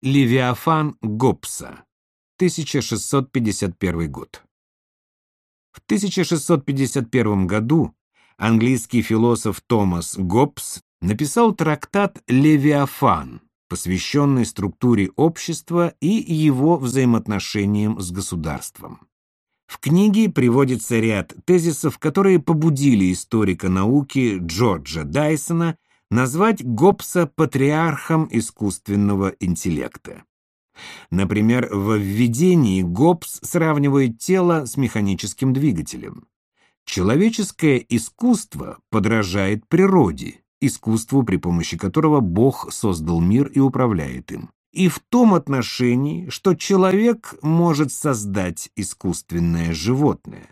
Левиафан Гоббса, 1651 год. В 1651 году английский философ Томас Гоббс написал трактат «Левиафан», посвященный структуре общества и его взаимоотношениям с государством. В книге приводится ряд тезисов, которые побудили историка науки Джорджа Дайсона назвать Гоббса патриархом искусственного интеллекта. Например, в введении Гоббс сравнивает тело с механическим двигателем. Человеческое искусство подражает природе, искусству, при помощи которого Бог создал мир и управляет им. И в том отношении, что человек может создать искусственное животное.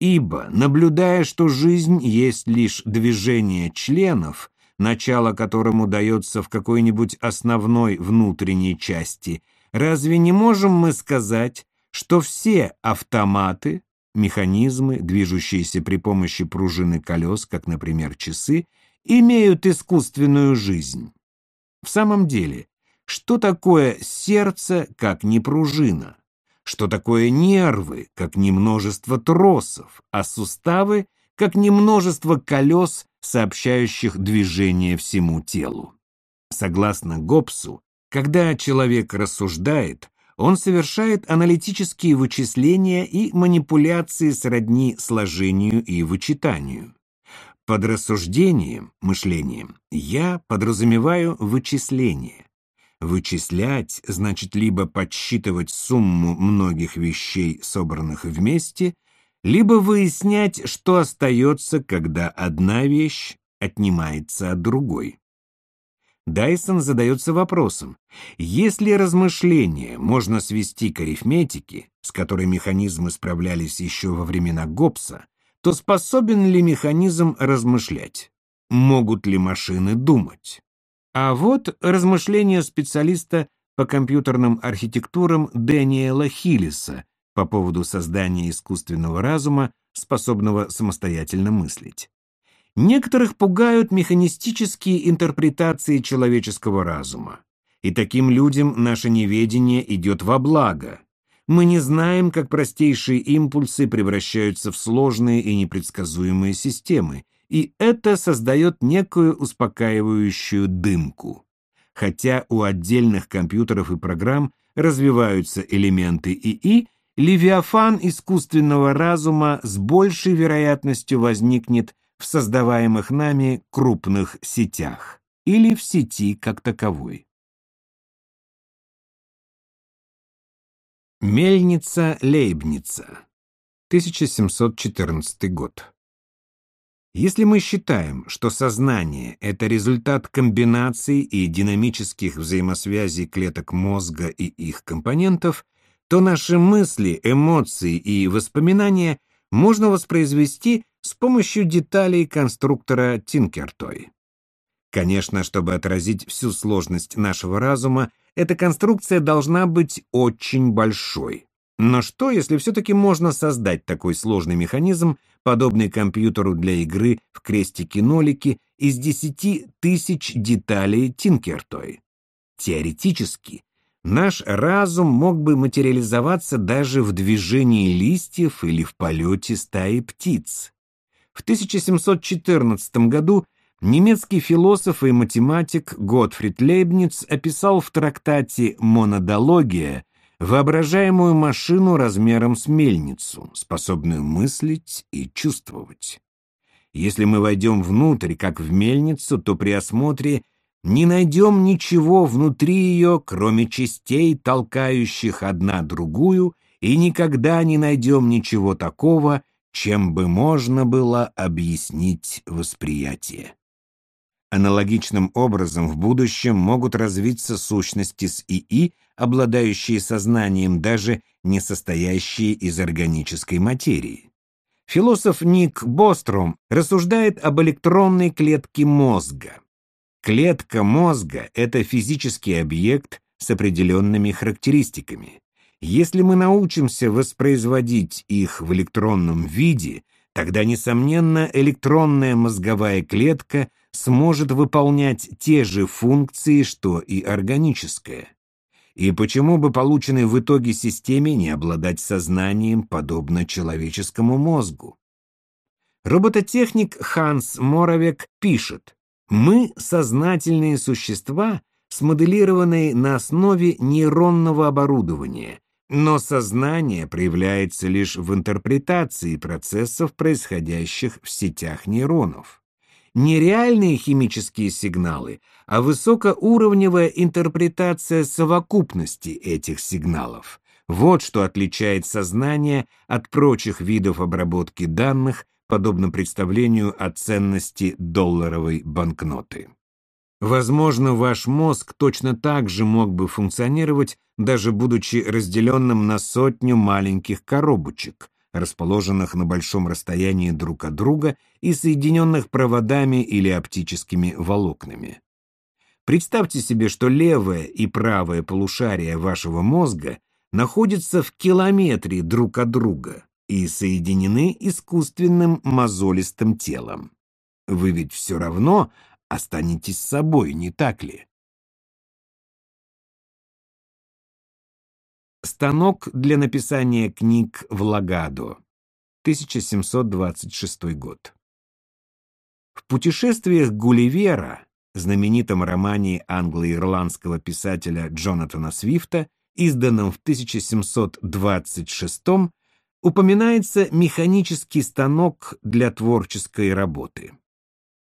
Ибо, наблюдая, что жизнь есть лишь движение членов, начало которому дается в какой-нибудь основной внутренней части, разве не можем мы сказать, что все автоматы, механизмы, движущиеся при помощи пружины колес, как, например, часы, имеют искусственную жизнь? В самом деле, что такое сердце, как не пружина? Что такое нервы, как не множество тросов, а суставы, как не множество колес, сообщающих движение всему телу. Согласно Гоббсу, когда человек рассуждает, он совершает аналитические вычисления и манипуляции сродни сложению и вычитанию. Под рассуждением, мышлением, я подразумеваю вычисление. Вычислять значит либо подсчитывать сумму многих вещей, собранных вместе, либо выяснять, что остается, когда одна вещь отнимается от другой. Дайсон задается вопросом, если размышления можно свести к арифметике, с которой механизмы справлялись еще во времена Гоббса, то способен ли механизм размышлять? Могут ли машины думать? А вот размышления специалиста по компьютерным архитектурам Дэниела Хиллиса по поводу создания искусственного разума, способного самостоятельно мыслить. Некоторых пугают механистические интерпретации человеческого разума. И таким людям наше неведение идет во благо. Мы не знаем, как простейшие импульсы превращаются в сложные и непредсказуемые системы, и это создает некую успокаивающую дымку. Хотя у отдельных компьютеров и программ развиваются элементы ИИ, Левиафан искусственного разума с большей вероятностью возникнет в создаваемых нами крупных сетях или в сети как таковой. Мельница-Лейбница, 1714 год. Если мы считаем, что сознание – это результат комбинаций и динамических взаимосвязей клеток мозга и их компонентов – то наши мысли, эмоции и воспоминания можно воспроизвести с помощью деталей конструктора Тинкертой. Конечно, чтобы отразить всю сложность нашего разума, эта конструкция должна быть очень большой. Но что, если все-таки можно создать такой сложный механизм, подобный компьютеру для игры в крестики-нолики, из 10 тысяч деталей Тинкертой? Теоретически, наш разум мог бы материализоваться даже в движении листьев или в полете стаи птиц. В 1714 году немецкий философ и математик Готфрид Лейбниц описал в трактате «Монодология» воображаемую машину размером с мельницу, способную мыслить и чувствовать. Если мы войдем внутрь, как в мельницу, то при осмотре – не найдем ничего внутри ее, кроме частей, толкающих одна другую, и никогда не найдем ничего такого, чем бы можно было объяснить восприятие. Аналогичным образом в будущем могут развиться сущности с ИИ, обладающие сознанием, даже не состоящие из органической материи. Философ Ник Бостром рассуждает об электронной клетке мозга. Клетка мозга – это физический объект с определенными характеристиками. Если мы научимся воспроизводить их в электронном виде, тогда, несомненно, электронная мозговая клетка сможет выполнять те же функции, что и органическая. И почему бы полученной в итоге системе не обладать сознанием, подобно человеческому мозгу? Робототехник Ханс Моровек пишет, «Мы — сознательные существа, смоделированные на основе нейронного оборудования, но сознание проявляется лишь в интерпретации процессов, происходящих в сетях нейронов не реальные химические сигналы, а высокоуровневая интерпретация совокупности этих сигналов. Вот что отличает сознание от прочих видов обработки данных, подобно представлению о ценности долларовой банкноты. Возможно, ваш мозг точно так же мог бы функционировать, даже будучи разделенным на сотню маленьких коробочек, расположенных на большом расстоянии друг от друга и соединенных проводами или оптическими волокнами. Представьте себе, что левое и правое полушария вашего мозга находятся в километре друг от друга и соединены искусственным мозолистым телом. Вы ведь все равно останетесь собой, не так ли? Станок для написания книг в Лагадо. 1726 год. В путешествиях Гулливера, знаменитом романе англо-ирландского писателя Джонатана Свифта, изданном в 1726 упоминается механический станок для творческой работы.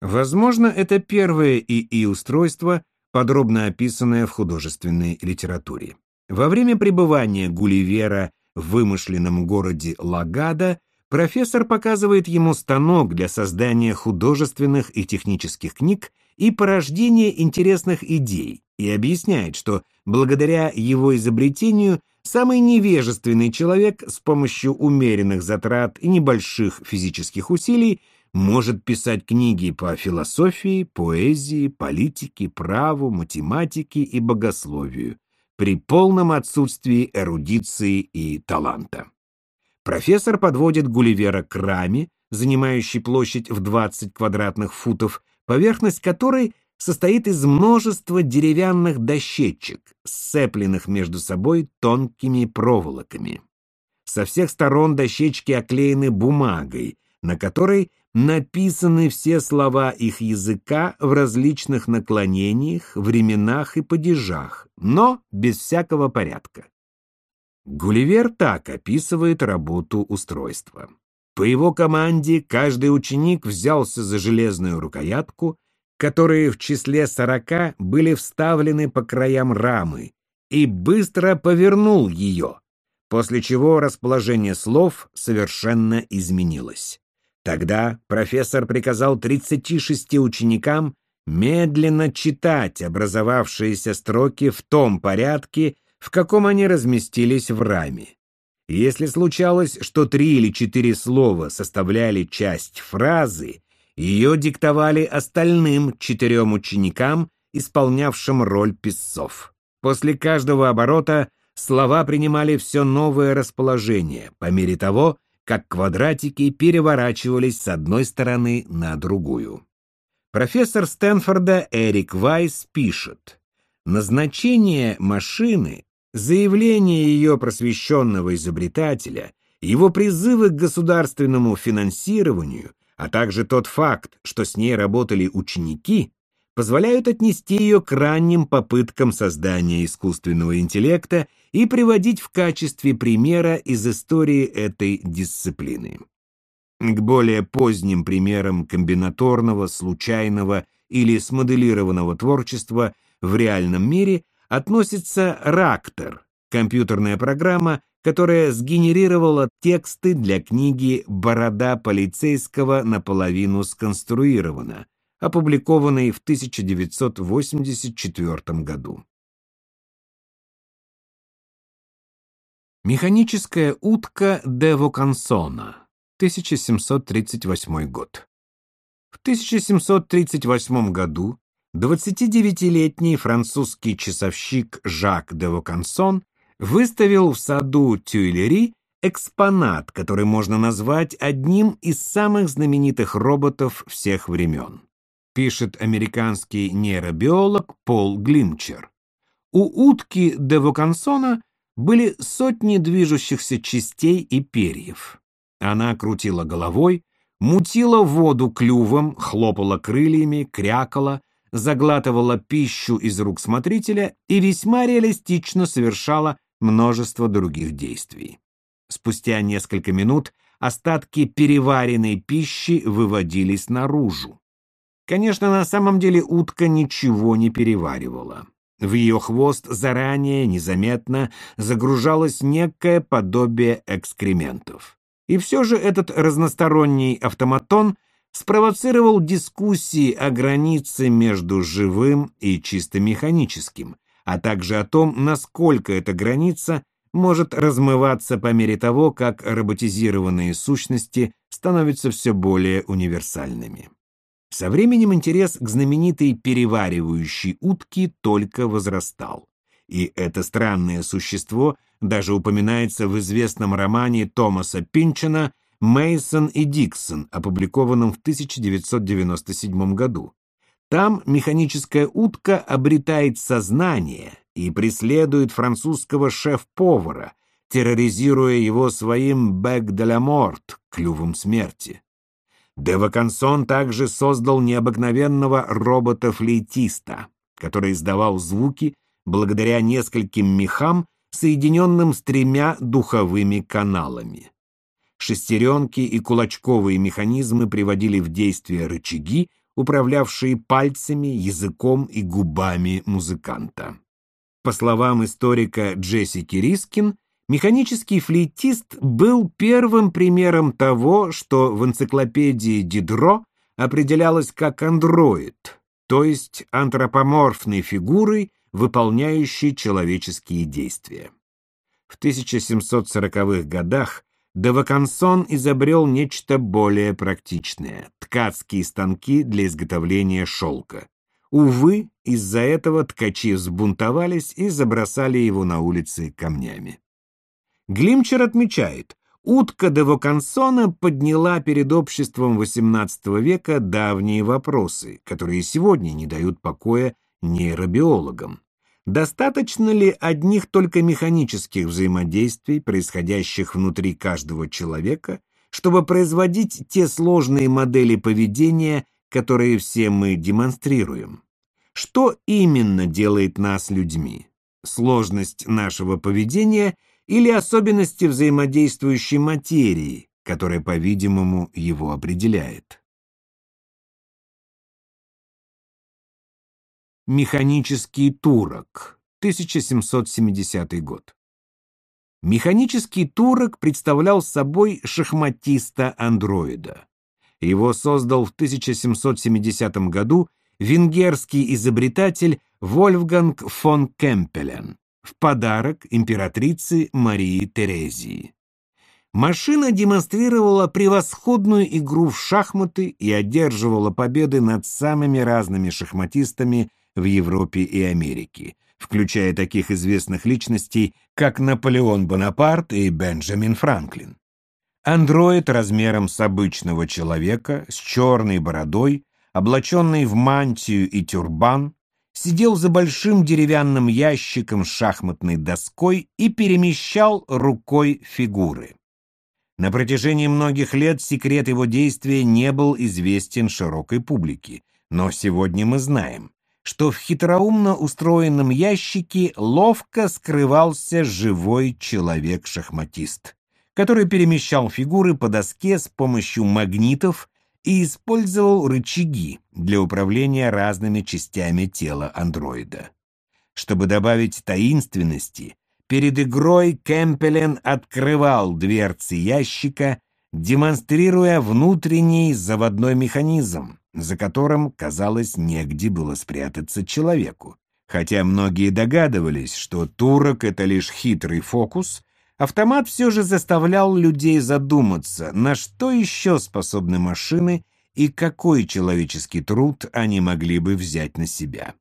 Возможно, это первое ИИ-устройство, подробно описанное в художественной литературе. Во время пребывания Гулливера в вымышленном городе Лагада профессор показывает ему станок для создания художественных и технических книг и порождения интересных идей и объясняет, что благодаря его изобретению самый невежественный человек с помощью умеренных затрат и небольших физических усилий может писать книги по философии, поэзии, политике, праву, математике и богословию, при полном отсутствии эрудиции и таланта. Профессор подводит Гулливера к раме, занимающей площадь в 20 квадратных футов, поверхность которой состоит из множества деревянных дощечек, сцепленных между собой тонкими проволоками. Со всех сторон дощечки оклеены бумагой, на которой написаны все слова их языка в различных наклонениях, временах и падежах, но без всякого порядка. Гулливер так описывает работу устройства. По его команде каждый ученик взялся за железную рукоятку, которые в числе сорока были вставлены по краям рамы, и быстро повернул ее, после чего расположение слов совершенно изменилось. Тогда профессор приказал 36 ученикам медленно читать образовавшиеся строки в том порядке, в каком они разместились в раме. Если случалось, что три или четыре слова составляли часть фразы, ее диктовали остальным четырем ученикам, исполнявшим роль писцов. После каждого оборота слова принимали все новое расположение, по мере того, как квадратики переворачивались с одной стороны на другую. Профессор Стэнфорда Эрик Вайс пишет, назначение машины, заявление ее просвещенного изобретателя, его призывы к государственному финансированию, а также тот факт, что с ней работали ученики, позволяют отнести ее к ранним попыткам создания искусственного интеллекта и приводить в качестве примера из истории этой дисциплины. К более поздним примерам комбинаторного, случайного или смоделированного творчества в реальном мире относится Рактор, компьютерная программа, которая сгенерировала тексты для книги «Борода полицейского наполовину сконструирована», опубликованной в 1984 году. Механическая утка де Вокансона, 1738 год. В 1738 году 29-летний французский часовщик Жак де Вокансон выставил в саду Тюильри экспонат, который можно назвать одним из самых знаменитых роботов всех времен пишет американский нейробиолог Пол Глимчер. У утки де Вокансона были сотни движущихся частей и перьев. Она крутила головой, мутила воду клювом, хлопала крыльями, крякала, заглатывала пищу из рук смотрителя и весьма реалистично совершала множество других действий. Спустя несколько минут остатки переваренной пищи выводились наружу. Конечно, на самом деле утка ничего не переваривала. В ее хвост заранее, незаметно, загружалось некое подобие экскрементов. И все же этот разносторонний автоматон спровоцировал дискуссии о границе между живым и чисто механическим, а также о том, насколько эта граница может размываться по мере того, как роботизированные сущности становятся все более универсальными. Со временем интерес к знаменитой переваривающей утке только возрастал. И это странное существо даже упоминается в известном романе Томаса Пинчена «Мейсон и Диксон», опубликованном в 1997 году. Там механическая утка обретает сознание и преследует французского шеф-повара, терроризируя его своим «бэк де морт» — клювом смерти. Девакансон также создал необыкновенного робота-флейтиста, который издавал звуки благодаря нескольким мехам, соединенным с тремя духовыми каналами. Шестеренки и кулачковые механизмы приводили в действие рычаги, управлявшие пальцами, языком и губами музыканта. По словам историка Джессики Рискин, Механический флейтист был первым примером того, что в энциклопедии Дидро определялось как андроид, то есть антропоморфной фигурой, выполняющей человеческие действия. В 1740-х годах Девакансон изобрел нечто более практичное – ткацкие станки для изготовления шелка. Увы, из-за этого ткачи взбунтовались и забросали его на улице камнями. Глимчер отмечает, утка де Вокансона подняла перед обществом XVIII века давние вопросы, которые сегодня не дают покоя нейробиологам. Достаточно ли одних только механических взаимодействий, происходящих внутри каждого человека, чтобы производить те сложные модели поведения, которые все мы демонстрируем? Что именно делает нас людьми? Сложность нашего поведения или особенности взаимодействующей материи, которая, по-видимому, его определяет. Механический турок, 1770 год. Механический турок представлял собой шахматиста-андроида. Его создал в 1770 году венгерский изобретатель Вольфганг фон Кемпелен в подарок императрице Марии Терезии. Машина демонстрировала превосходную игру в шахматы и одерживала победы над самыми разными шахматистами в Европе и Америке, включая таких известных личностей, как Наполеон Бонапарт и Бенджамин Франклин. Андроид размером с обычного человека, с черной бородой, облаченный в мантию и тюрбан, сидел за большим деревянным ящиком с шахматной доской и перемещал рукой фигуры. На протяжении многих лет секрет его действия не был известен широкой публике, но сегодня мы знаем, что в хитроумно устроенном ящике ловко скрывался живой человек-шахматист, который перемещал фигуры по доске с помощью магнитов и использовал рычаги для управления разными частями тела андроида. Чтобы добавить таинственности, перед игрой Кемпелен открывал дверцы ящика, демонстрируя внутренний заводной механизм, за которым, казалось, негде было спрятаться человеку. Хотя многие догадывались, что турок — это лишь хитрый фокус, автомат все же заставлял людей задуматься, на что еще способны машины и какой человеческий труд они могли бы взять на себя.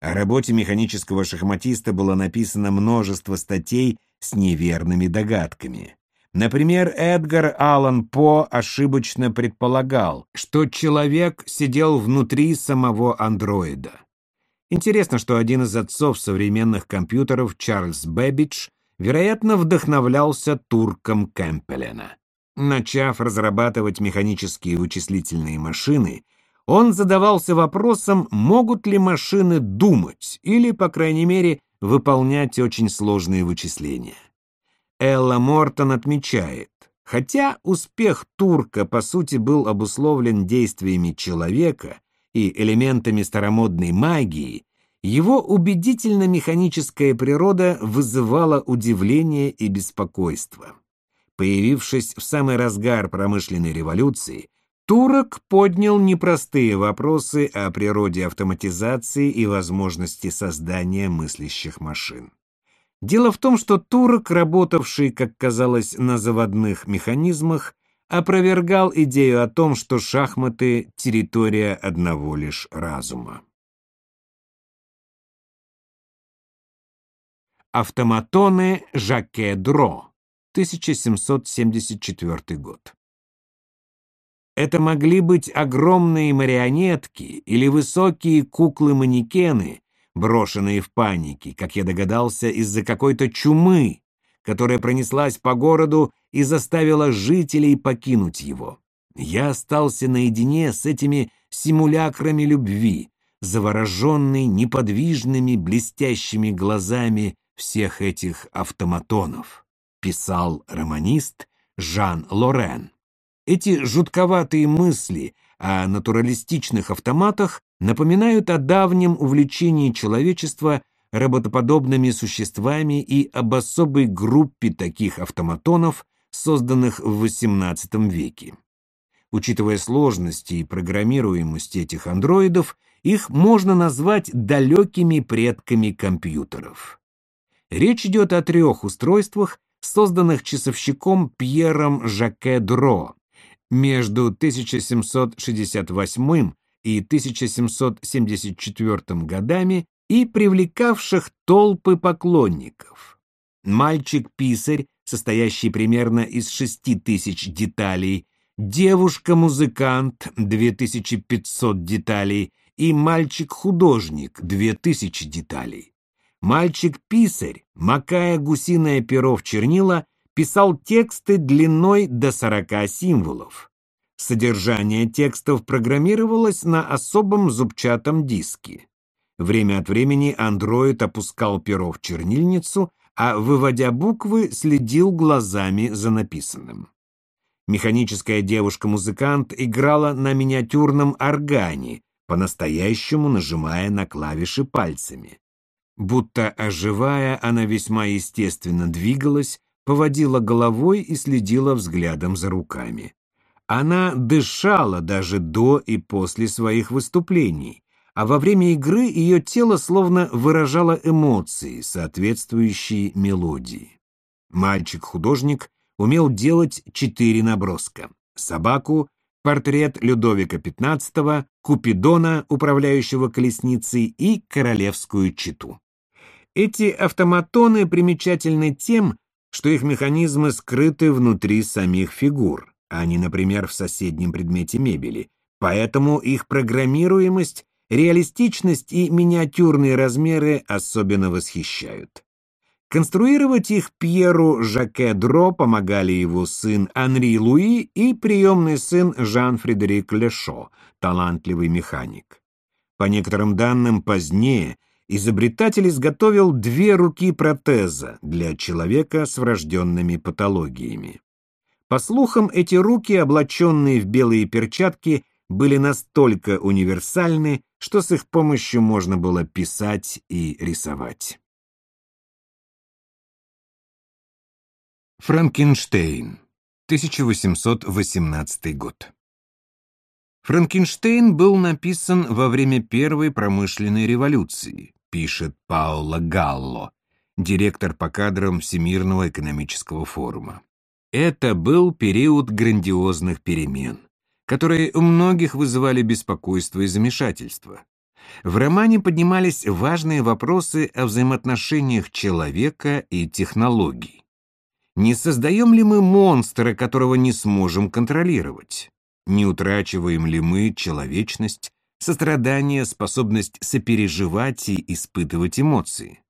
О работе механического шахматиста было написано множество статей с неверными догадками. Например, Эдгар Аллан По ошибочно предполагал, что человек сидел внутри самого андроида. Интересно, что один из отцов современных компьютеров, Чарльз Бэббидж, вероятно, вдохновлялся турком Кэмпелена. Начав разрабатывать механические вычислительные машины, он задавался вопросом, могут ли машины думать или, по крайней мере, выполнять очень сложные вычисления. Элла Мортон отмечает, хотя успех турка, по сути, был обусловлен действиями человека и элементами старомодной магии, его убедительно-механическая природа вызывала удивление и беспокойство. Появившись в самый разгар промышленной революции, Турок поднял непростые вопросы о природе автоматизации и возможности создания мыслящих машин. Дело в том, что Турок, работавший, как казалось, на заводных механизмах, опровергал идею о том, что шахматы — территория одного лишь разума. Автоматоны Жаке Дро, 1774 год. Это могли быть огромные марионетки или высокие куклы-манекены, брошенные в панике, как я догадался, из-за какой-то чумы, которая пронеслась по городу и заставила жителей покинуть его. Я остался наедине с этими симулякрами любви, завороженный неподвижными блестящими глазами всех этих автоматонов, писал романист Жан Лорен. Эти жутковатые мысли о натуралистичных автоматах напоминают о давнем увлечении человечества роботоподобными существами и об особой группе таких автоматонов, созданных в XVIII веке. Учитывая сложности и программируемость этих андроидов, их можно назвать далекими предками компьютеров. Речь идет о трех устройствах, созданных часовщиком Пьером Жаке Дро, между 1768 и 1774 годами и привлекавших толпы поклонников. Мальчик-писарь, состоящий примерно из 6 тысяч деталей, девушка-музыкант, 2500 деталей, и мальчик-художник, 2000 деталей. Мальчик-писарь, макая гусиное перо в чернила, писал тексты длиной до 40 символов. Содержание текстов программировалось на особом зубчатом диске. Время от времени андроид опускал перо в чернильницу, а, выводя буквы, следил глазами за написанным. Механическая девушка-музыкант играла на миниатюрном органе, по-настоящему нажимая на клавиши пальцами. Будто оживая, она весьма естественно двигалась, поводила головой и следила взглядом за руками. Она дышала даже до и после своих выступлений, а во время игры ее тело словно выражало эмоции, соответствующие мелодии. Мальчик-художник умел делать четыре наброска. Собаку, портрет Людовика XV, Купидона, управляющего колесницей, и королевскую читу. Эти автоматоны примечательны тем, что их механизмы скрыты внутри самих фигур, а не, например, в соседнем предмете мебели. Поэтому их программируемость, реалистичность и миниатюрные размеры особенно восхищают. Конструировать их Пьеру Жаке Дро помогали его сын Анри Луи и приемный сын Жан-Фредерик Лешо, талантливый механик. По некоторым данным, позднее – изобретатель изготовил две руки протеза для человека с врожденными патологиями. По слухам, эти руки, облаченные в белые перчатки, были настолько универсальны, что с их помощью можно было писать и рисовать. Франкенштейн, 1818 год. Франкенштейн был написан во время Первой промышленной революции, пишет Паоло Галло, директор по кадрам Всемирного экономического форума. Это был период грандиозных перемен, которые у многих вызывали беспокойство и замешательство. В романе поднимались важные вопросы о взаимоотношениях человека и технологий. Не создаем ли мы монстра, которого не сможем контролировать? Не утрачиваем ли мы человечность, сострадание, способность сопереживать и испытывать эмоции.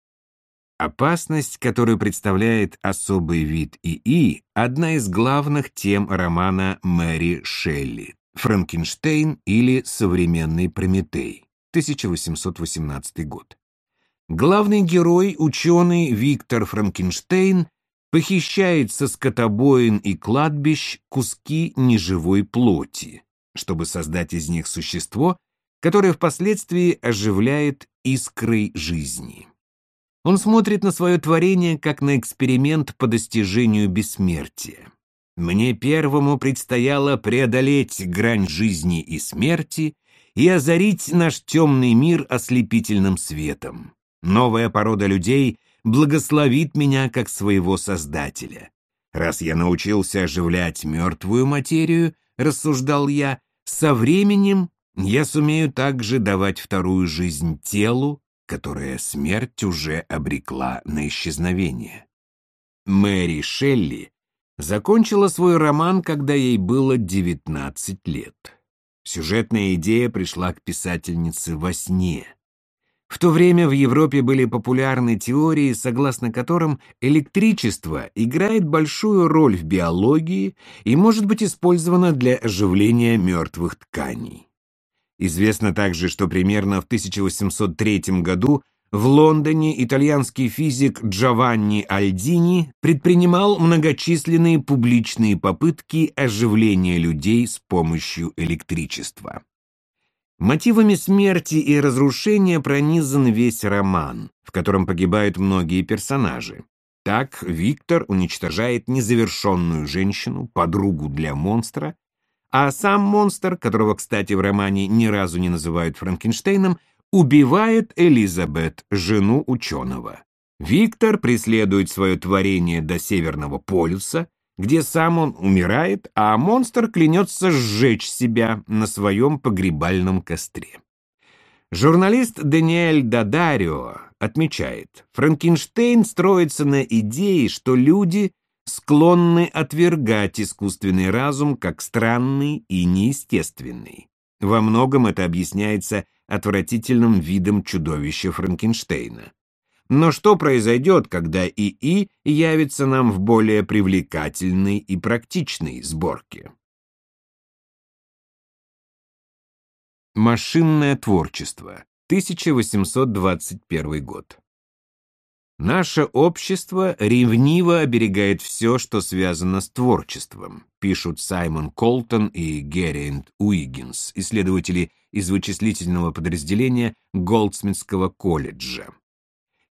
Опасность, которую представляет особый вид ИИ, одна из главных тем романа Мэри Шелли «Франкенштейн» или «Современный Прометей» 1818 год. Главный герой, ученый Виктор Франкенштейн, похищает со скотобоин и кладбищ куски неживой плоти, чтобы создать из них существо, которое впоследствии оживляет искрой жизни. Он смотрит на свое творение как на эксперимент по достижению бессмертия. Мне первому предстояло преодолеть грань жизни и смерти и озарить наш темный мир ослепительным светом. Новая порода людей благословит меня как своего создателя. Раз я научился оживлять мертвую материю, рассуждал я, со временем я сумею также давать вторую жизнь телу, которое смерть уже обрекла на исчезновение. Мэри Шелли закончила свой роман, когда ей было 19 лет. Сюжетная идея пришла к писательнице во сне. В то время в Европе были популярны теории, согласно которым электричество играет большую роль в биологии и может быть использовано для оживления мертвых тканей. Известно также, что примерно в 1803 году в Лондоне итальянский физик Джованни Альдини предпринимал многочисленные публичные попытки оживления людей с помощью электричества. Мотивами смерти и разрушения пронизан весь роман, в котором погибают многие персонажи. Так Виктор уничтожает незавершенную женщину, подругу для монстра, а сам монстр, которого, кстати, в романе ни разу не называют Франкенштейном, убивает Элизабет, жену ученого. Виктор преследует свое творение до Северного полюса, где сам он умирает, а монстр клянется сжечь себя на своем погребальном костре. Журналист Даниэль Дадарио отмечает, Франкенштейн строится на идее, что люди склонны отвергать искусственный разум как странный и неестественный. Во многом это объясняется отвратительным видом чудовища Франкенштейна. Но что произойдет, когда ИИ явится нам в более привлекательной и практичной сборке? Машинное творчество. 1821 год. Наше общество ревниво оберегает все, что связано с творчеством, пишут Саймон Колтон и Герринд Уиггинс, исследователи из вычислительного подразделения Голдсмитского колледжа.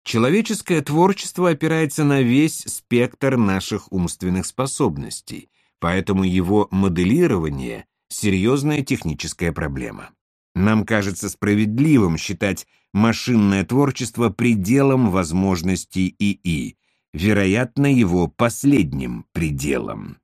Человеческое творчество опирается на весь спектр наших умственных способностей, поэтому его моделирование – серьезная техническая проблема. Нам кажется справедливым считать машинное творчество пределом возможностей ИИ, вероятно, его последним пределом.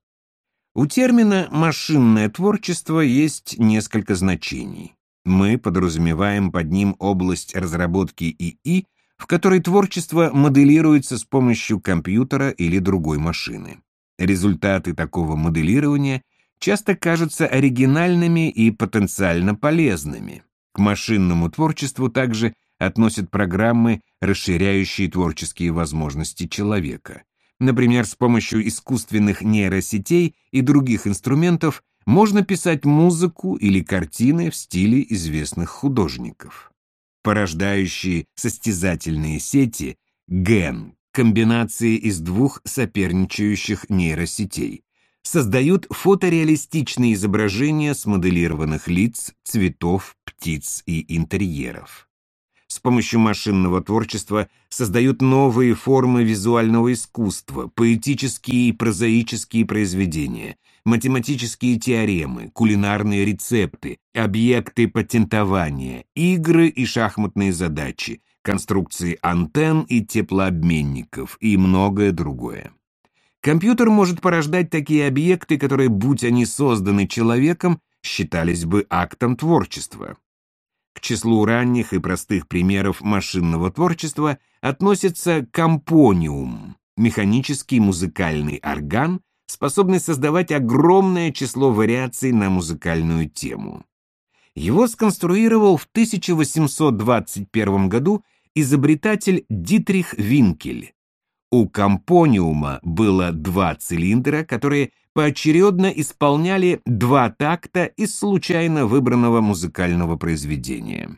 У термина «машинное творчество» есть несколько значений. Мы подразумеваем под ним область разработки ИИ, в которой творчество моделируется с помощью компьютера или другой машины. Результаты такого моделирования часто кажутся оригинальными и потенциально полезными. К машинному творчеству также относят программы, расширяющие творческие возможности человека. Например, с помощью искусственных нейросетей и других инструментов можно писать музыку или картины в стиле известных художников. Порождающие состязательные сети ген комбинации из двух соперничающих нейросетей, создают фотореалистичные изображения смоделированных лиц, цветов, птиц и интерьеров. С помощью машинного творчества создают новые формы визуального искусства, поэтические и прозаические произведения, математические теоремы, кулинарные рецепты, объекты патентования, игры и шахматные задачи, конструкции антенн и теплообменников и многое другое. Компьютер может порождать такие объекты, которые, будь они созданы человеком, считались бы актом творчества. К числу ранних и простых примеров машинного творчества относится компониум – механический музыкальный орган, способный создавать огромное число вариаций на музыкальную тему. Его сконструировал в 1821 году изобретатель Дитрих Винкель. У компониума было два цилиндра, которые поочередно исполняли два такта из случайно выбранного музыкального произведения.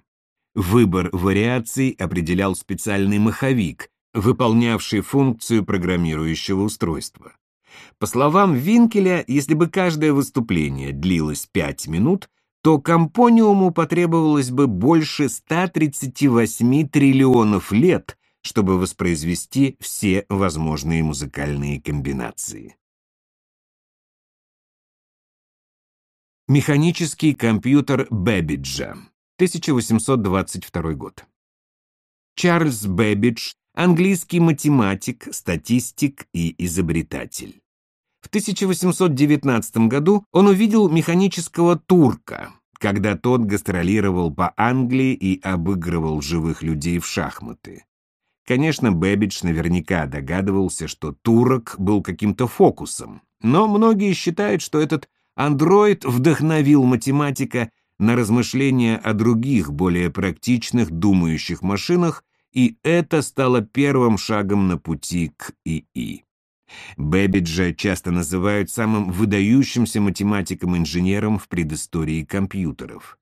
Выбор вариаций определял специальный маховик, выполнявший функцию программирующего устройства. По словам Винкеля, если бы каждое выступление длилось 5 минут, то компониуму потребовалось бы больше 138 триллионов лет, чтобы воспроизвести все возможные музыкальные комбинации. Механический компьютер Бэббиджа, 1822 год. Чарльз Бэббидж, английский математик, статистик и изобретатель. В 1819 году он увидел механического турка, когда тот гастролировал по Англии и обыгрывал живых людей в шахматы. Конечно, Бэббидж наверняка догадывался, что турок был каким-то фокусом, но многие считают, что этот андроид вдохновил математика на размышления о других, более практичных, думающих машинах, и это стало первым шагом на пути к ИИ. Бэббиджа часто называют самым выдающимся математиком-инженером в предыстории компьютеров.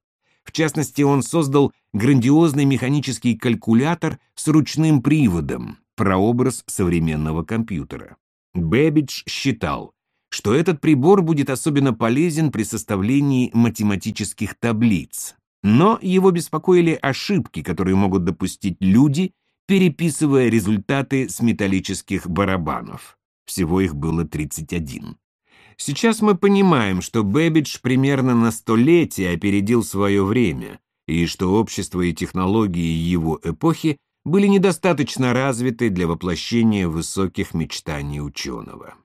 В частности, он создал грандиозный механический калькулятор с ручным приводом, прообраз современного компьютера. Бэббидж считал, что этот прибор будет особенно полезен при составлении математических таблиц. Но его беспокоили ошибки, которые могут допустить люди, переписывая результаты с металлических барабанов. Всего их было 31. Сейчас мы понимаем, что Бэббидж примерно на столетие опередил свое время, и что общество и технологии его эпохи были недостаточно развиты для воплощения высоких мечтаний ученого.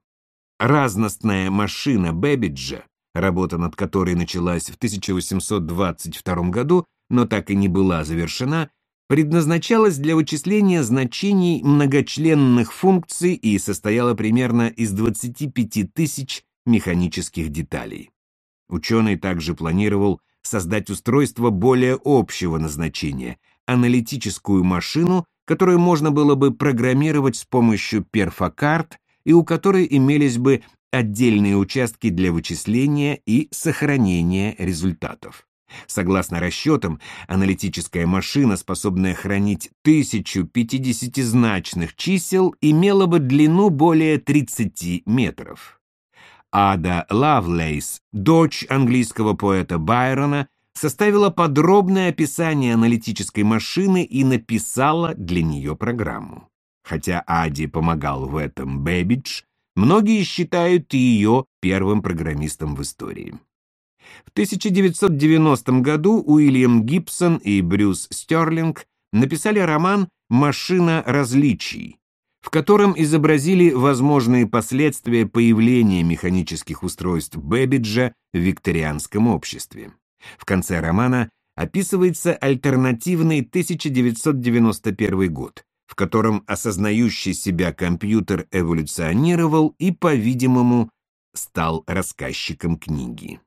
Разностная машина Бэббиджа, работа над которой началась в 1822 году, но так и не была завершена, предназначалась для вычисления значений многочленных функций и состояла примерно из 25 тысяч механических деталей. Ученый также планировал создать устройство более общего назначения — аналитическую машину, которую можно было бы программировать с помощью перфокарт и у которой имелись бы отдельные участки для вычисления и сохранения результатов. Согласно расчетам, аналитическая машина, способная хранить тысячу пятидесятизначных чисел, имела бы длину более 30 метров. Ада Лавлейс, дочь английского поэта Байрона, составила подробное описание аналитической машины и написала для нее программу. Хотя Аде помогал в этом Бэббидж, многие считают ее первым программистом в истории. В 1990 году Уильям Гибсон и Брюс Стерлинг написали роман «Машина различий», в котором изобразили возможные последствия появления механических устройств Бэббиджа в викторианском обществе. В конце романа описывается альтернативный 1991 год, в котором осознающий себя компьютер эволюционировал и, по-видимому, стал рассказчиком книги.